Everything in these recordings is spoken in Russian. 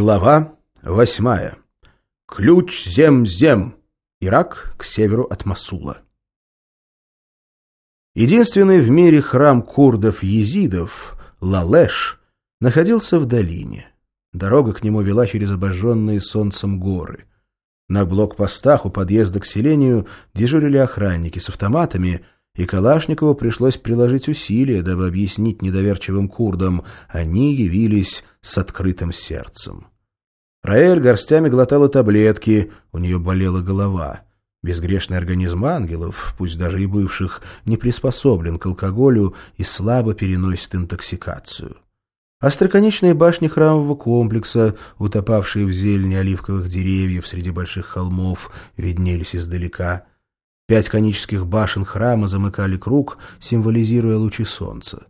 Глава восьмая. Ключ зем-зем. Ирак к северу от Масула. Единственный в мире храм курдов-езидов, Лалеш, находился в долине. Дорога к нему вела через обожженные солнцем горы. На блокпостах у подъезда к селению дежурили охранники с автоматами, и Калашникову пришлось приложить усилия, дабы объяснить недоверчивым курдам, они явились с открытым сердцем. Раэль горстями глотала таблетки, у нее болела голова. Безгрешный организм ангелов, пусть даже и бывших, не приспособлен к алкоголю и слабо переносит интоксикацию. Остроконечные башни храмового комплекса, утопавшие в зелени оливковых деревьев среди больших холмов, виднелись издалека. Пять конических башен храма замыкали круг, символизируя лучи солнца.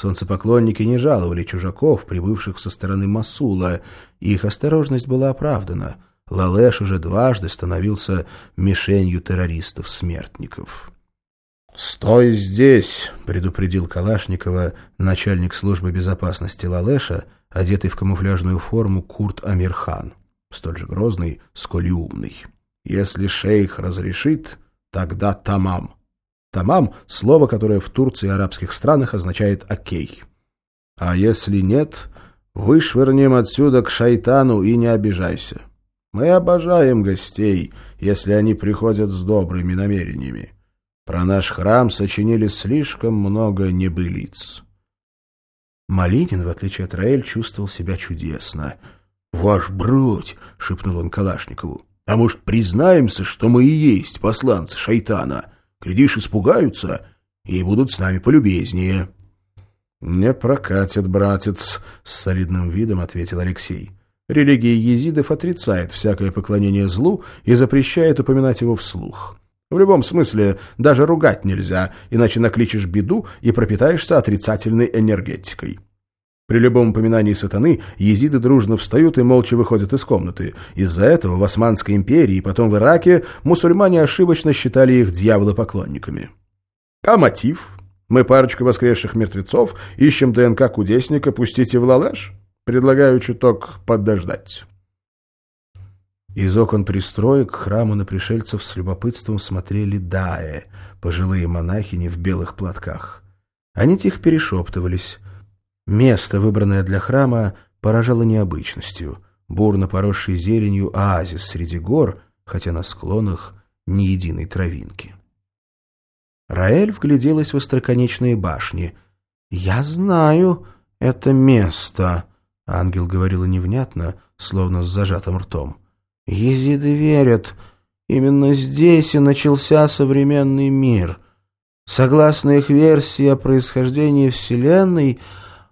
Солнцепоклонники не жаловали чужаков, прибывших со стороны Масула, и их осторожность была оправдана. Лалеш уже дважды становился мишенью террористов-смертников. «Стой здесь!» — предупредил Калашникова начальник службы безопасности Лалеша, одетый в камуфляжную форму Курт Амирхан, столь же грозный, сколь и умный. «Если шейх разрешит, тогда тамам». Тамам — слово, которое в Турции и арабских странах означает «окей». А если нет, вышвырнем отсюда к шайтану и не обижайся. Мы обожаем гостей, если они приходят с добрыми намерениями. Про наш храм сочинили слишком много небылиц. Малинин, в отличие от Раэль, чувствовал себя чудесно. — Ваш бродь! — шепнул он Калашникову. — А может, признаемся, что мы и есть посланцы шайтана? — Глядишь, испугаются и будут с нами полюбезнее. — Не прокатит, братец, — с солидным видом ответил Алексей. Религия езидов отрицает всякое поклонение злу и запрещает упоминать его вслух. В любом смысле, даже ругать нельзя, иначе накличешь беду и пропитаешься отрицательной энергетикой. При любом упоминании сатаны езиды дружно встают и молча выходят из комнаты. Из-за этого в Османской империи и потом в Ираке мусульмане ошибочно считали их дьяволопоклонниками. А мотив? Мы парочка воскресших мертвецов, ищем ДНК кудесника, пустите в лалаш? Предлагаю чуток подождать. Из окон пристроек к храму на пришельцев с любопытством смотрели даэ, пожилые монахини в белых платках. Они тихо перешептывались — Место, выбранное для храма, поражало необычностью. Бурно поросший зеленью оазис среди гор, хотя на склонах ни единой травинки. Раэль вгляделась в остроконечные башни. «Я знаю это место», — ангел говорила невнятно, словно с зажатым ртом. «Езиды верят, именно здесь и начался современный мир. Согласно их версии о происхождении Вселенной, —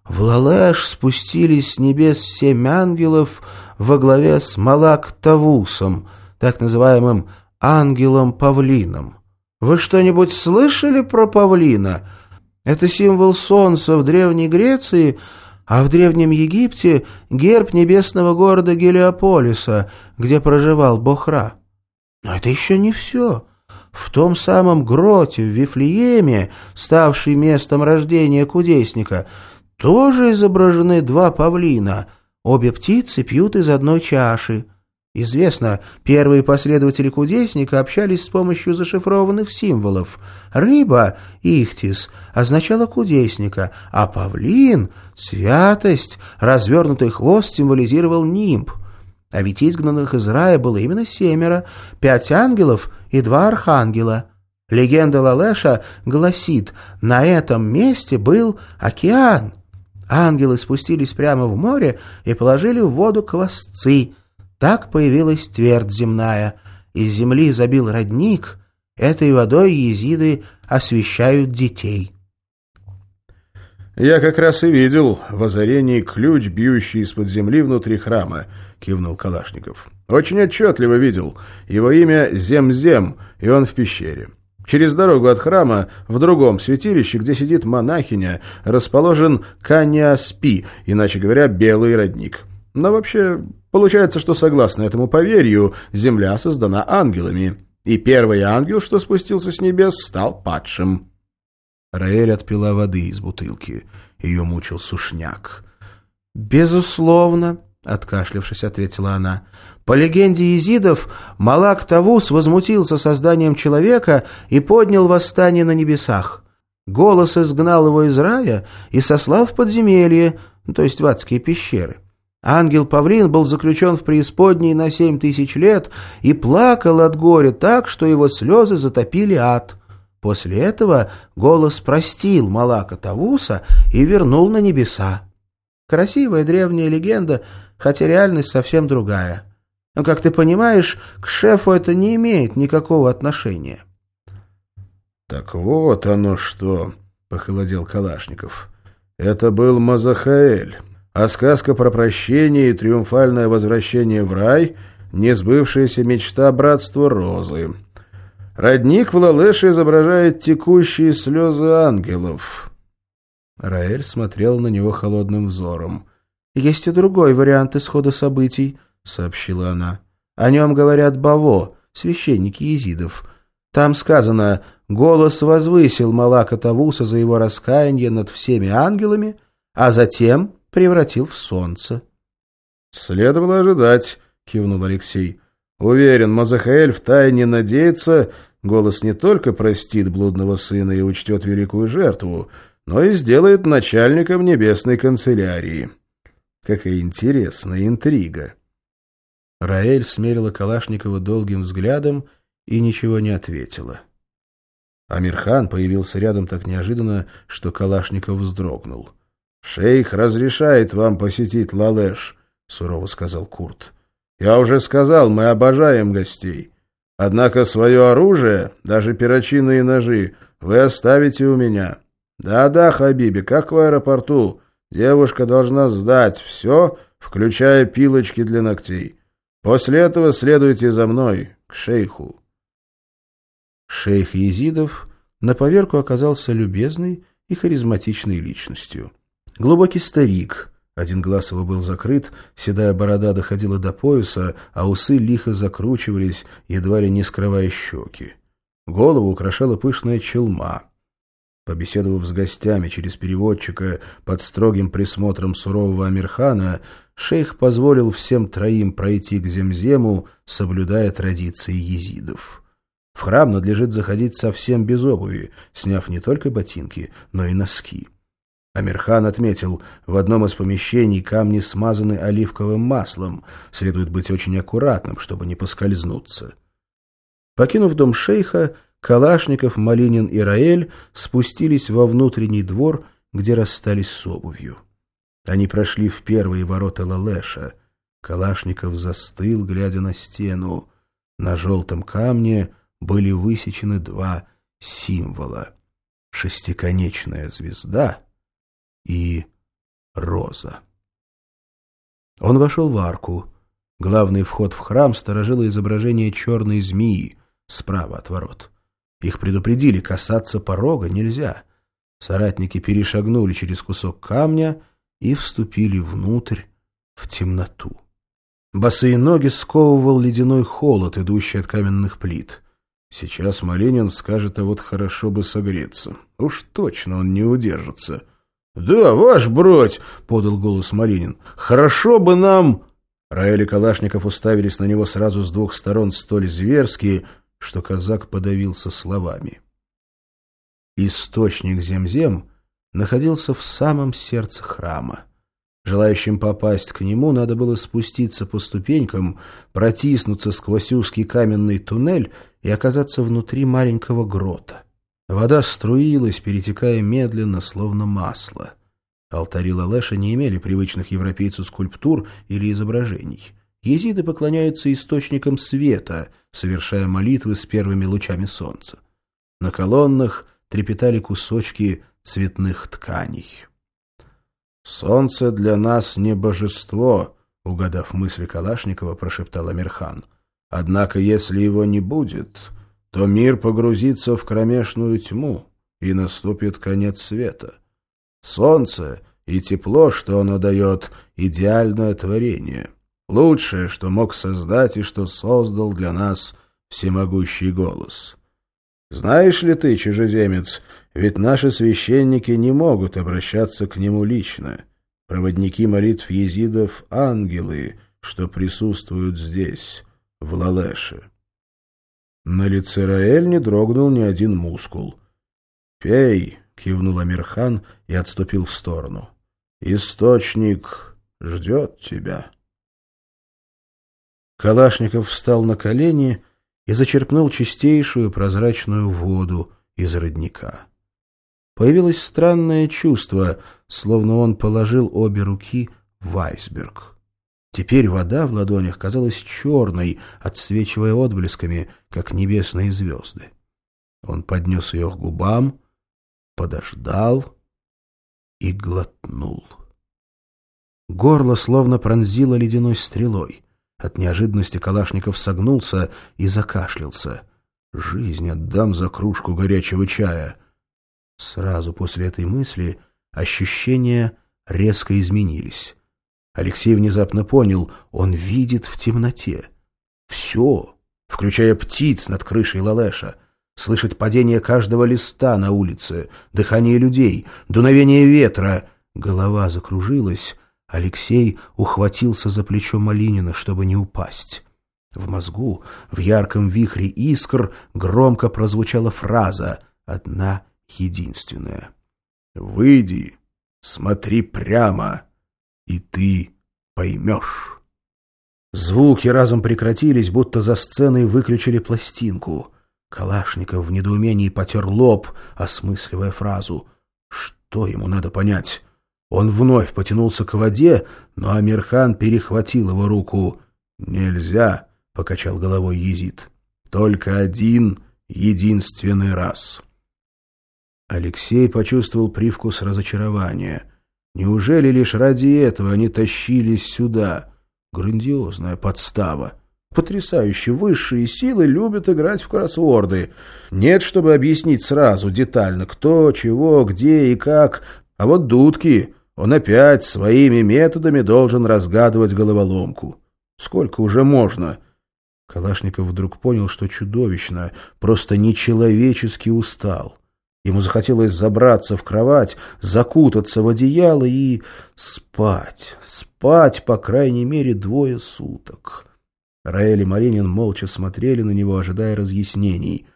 в Лалеш спустились с небес семь ангелов во главе с Малак-Тавусом, так называемым ангелом-павлином. Вы что-нибудь слышали про павлина? Это символ солнца в Древней Греции, а в Древнем Египте герб небесного города Гелиополиса, где проживал Бохра. Но это еще не все. В том самом гроте в Вифлееме, ставший местом рождения кудесника, тоже изображены два павлина. Обе птицы пьют из одной чаши. Известно, первые последователи кудесника общались с помощью зашифрованных символов. Рыба, ихтис, означала кудесника, а павлин, святость, развернутый хвост символизировал нимб. А ведь изгнанных из рая было именно семеро, пять ангелов и два архангела. Легенда Лалеша гласит, на этом месте был океан. Ангелы спустились прямо в море и положили в воду квасцы. Так появилась твердь земная. Из земли забил родник. Этой водой езиды освещают детей. «Я как раз и видел в озарении ключ, бьющий из-под земли внутри храма», — кивнул Калашников. «Очень отчетливо видел. Его имя Зем-Зем, и он в пещере. Через дорогу от храма, в другом святилище, где сидит монахиня, расположен Каняспи, иначе говоря, белый родник. Но вообще, получается, что согласно этому поверью, земля создана ангелами. И первый ангел, что спустился с небес, стал падшим. Раэль отпила воды из бутылки. Ее мучил сушняк. «Безусловно, откашлявшись, ответила она. По легенде езидов, Малак Тавус возмутился созданием человека и поднял восстание на небесах. Голос изгнал его из рая и сослал в подземелье, то есть в адские пещеры. Ангел-павлин был заключен в преисподней на семь тысяч лет и плакал от горя так, что его слезы затопили ад. После этого голос простил Малака Тавуса и вернул на небеса. Красивая древняя легенда, хотя реальность совсем другая. Но, как ты понимаешь, к шефу это не имеет никакого отношения. — Так вот оно что, — похолодел Калашников. — Это был Мазахаэль, а сказка про прощение и триумфальное возвращение в рай — несбывшаяся мечта братства Розы. Родник в Лалеше изображает текущие слезы ангелов. Раэль смотрел на него холодным взором. «Есть и другой вариант исхода событий», — сообщила она. «О нем говорят Баво, священники езидов. Там сказано, голос возвысил Малака Тавуса за его раскаяние над всеми ангелами, а затем превратил в солнце». «Следовало ожидать», — кивнул Алексей. «Уверен, Мазахаэль втайне надеется, голос не только простит блудного сына и учтет великую жертву, но и сделает начальником небесной канцелярии. Какая интересная интрига. Раэль смерила Калашникова долгим взглядом и ничего не ответила. Амирхан появился рядом так неожиданно, что Калашников вздрогнул. — Шейх разрешает вам посетить Лалеш, — сурово сказал Курт. — Я уже сказал, мы обожаем гостей. Однако свое оружие, даже перочинные ножи, вы оставите у меня. «Да-да, Хабиби, как в аэропорту. Девушка должна сдать все, включая пилочки для ногтей. После этого следуйте за мной, к шейху». Шейх Езидов на поверку оказался любезной и харизматичной личностью. Глубокий старик, один глаз его был закрыт, седая борода доходила до пояса, а усы лихо закручивались, едва ли не скрывая щеки. Голову украшала пышная челма — Побеседовав с гостями через переводчика под строгим присмотром сурового Амирхана, шейх позволил всем троим пройти к Земзему, соблюдая традиции езидов. В храм надлежит заходить совсем без обуви, сняв не только ботинки, но и носки. Амирхан отметил, в одном из помещений камни смазаны оливковым маслом, следует быть очень аккуратным, чтобы не поскользнуться. Покинув дом шейха, Калашников, Малинин и Раэль спустились во внутренний двор, где расстались с обувью. Они прошли в первые ворота Лалеша. Калашников застыл, глядя на стену. На желтом камне были высечены два символа — шестиконечная звезда и роза. Он вошел в арку. Главный вход в храм сторожило изображение черной змеи справа от ворот. Их предупредили, касаться порога нельзя. Соратники перешагнули через кусок камня и вступили внутрь, в темноту. Босые ноги сковывал ледяной холод, идущий от каменных плит. Сейчас Малинин скажет, а вот хорошо бы согреться. Уж точно он не удержится. — Да, ваш бродь! — подал голос Малинин. — Хорошо бы нам... Раэль и Калашников уставились на него сразу с двух сторон столь зверски, что казак подавился словами. Источник Земзем находился в самом сердце храма. Желающим попасть к нему надо было спуститься по ступенькам, протиснуться сквозь узкий каменный туннель и оказаться внутри маленького грота. Вода струилась, перетекая медленно, словно масло. Алтари Лалеша не имели привычных европейцу скульптур или изображений. Езиды поклоняются источникам света, совершая молитвы с первыми лучами солнца. На колоннах трепетали кусочки цветных тканей. «Солнце для нас не божество», — угадав мысли Калашникова, прошептал Амирхан. «Однако, если его не будет, то мир погрузится в кромешную тьму, и наступит конец света. Солнце и тепло, что оно дает, — идеальное творение». Лучшее, что мог создать и что создал для нас всемогущий голос. Знаешь ли ты, чужеземец, ведь наши священники не могут обращаться к нему лично. Проводники молитв езидов — ангелы, что присутствуют здесь, в Лалеше. На лице Раэль не дрогнул ни один мускул. «Пей!» — кивнул Амирхан и отступил в сторону. «Источник ждет тебя». Калашников встал на колени и зачерпнул чистейшую прозрачную воду из родника. Появилось странное чувство, словно он положил обе руки в айсберг. Теперь вода в ладонях казалась черной, отсвечивая отблесками, как небесные звезды. Он поднес ее к губам, подождал и глотнул. Горло словно пронзило ледяной стрелой. От неожиданности Калашников согнулся и закашлялся. «Жизнь отдам за кружку горячего чая». Сразу после этой мысли ощущения резко изменились. Алексей внезапно понял, он видит в темноте. Все, включая птиц над крышей Лалеша, слышит падение каждого листа на улице, дыхание людей, дуновение ветра. Голова закружилась, Алексей ухватился за плечо Малинина, чтобы не упасть. В мозгу, в ярком вихре искр, громко прозвучала фраза, одна единственная. «Выйди, смотри прямо» и ты поймешь. Звуки разом прекратились, будто за сценой выключили пластинку. Калашников в недоумении потер лоб, осмысливая фразу. Что ему надо понять? Он вновь потянулся к воде, но Амирхан перехватил его руку. «Нельзя», — покачал головой Езид. «Только один, единственный раз». Алексей почувствовал привкус разочарования — Неужели лишь ради этого они тащились сюда? Грандиозная подстава. Потрясающе высшие силы любят играть в кроссворды. Нет, чтобы объяснить сразу, детально, кто, чего, где и как. А вот Дудки, он опять своими методами должен разгадывать головоломку. Сколько уже можно? Калашников вдруг понял, что чудовищно, просто нечеловечески устал. Ему захотелось забраться в кровать, закутаться в одеяло и спать. Спать, по крайней мере, двое суток. Раэль и Маринин молча смотрели на него, ожидая разъяснений.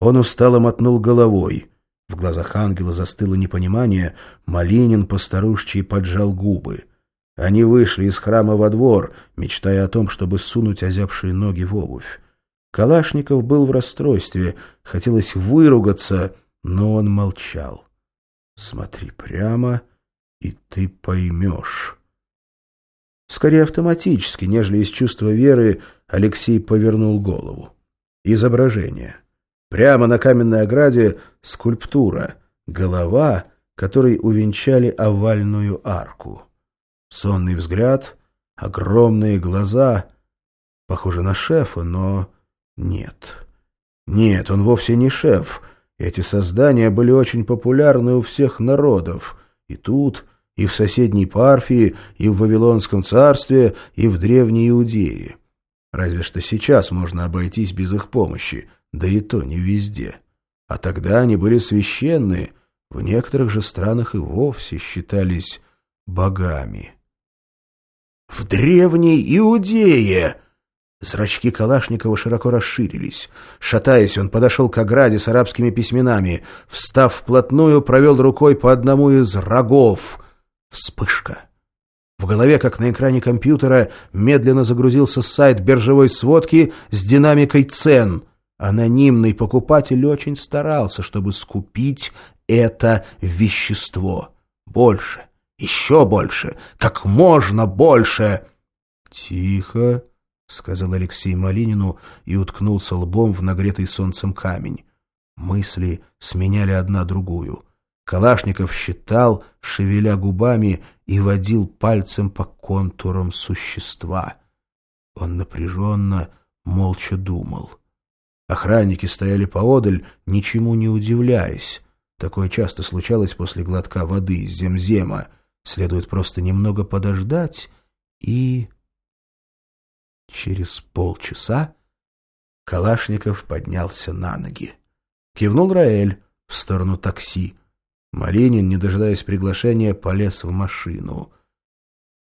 Он устало мотнул головой. В глазах ангела застыло непонимание. Малинин постарушчий поджал губы. Они вышли из храма во двор, мечтая о том, чтобы сунуть озябшие ноги в обувь. Калашников был в расстройстве, хотелось выругаться — но он молчал. «Смотри прямо, и ты поймешь». Скорее автоматически, нежели из чувства веры, Алексей повернул голову. Изображение. Прямо на каменной ограде скульптура, голова, которой увенчали овальную арку. Сонный взгляд, огромные глаза. Похоже на шефа, но нет. Нет, он вовсе не шеф — эти создания были очень популярны у всех народов, и тут, и в соседней Парфии, и в Вавилонском царстве, и в Древней Иудее. Разве что сейчас можно обойтись без их помощи, да и то не везде. А тогда они были священны, в некоторых же странах и вовсе считались богами. «В Древней Иудее!» Зрачки Калашникова широко расширились. Шатаясь, он подошел к ограде с арабскими письменами. Встав вплотную, провел рукой по одному из рогов. Вспышка. В голове, как на экране компьютера, медленно загрузился сайт биржевой сводки с динамикой цен. Анонимный покупатель очень старался, чтобы скупить это вещество. Больше, еще больше, как можно больше. Тихо. — сказал Алексей Малинину и уткнулся лбом в нагретый солнцем камень. Мысли сменяли одна другую. Калашников считал, шевеля губами, и водил пальцем по контурам существа. Он напряженно, молча думал. Охранники стояли поодаль, ничему не удивляясь. Такое часто случалось после глотка воды из земзема. Следует просто немного подождать и... Через полчаса Калашников поднялся на ноги. Кивнул Раэль в сторону такси. Малинин, не дожидаясь приглашения, полез в машину.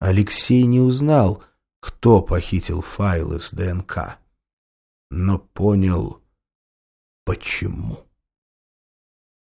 Алексей не узнал, кто похитил файлы с ДНК, но понял, почему.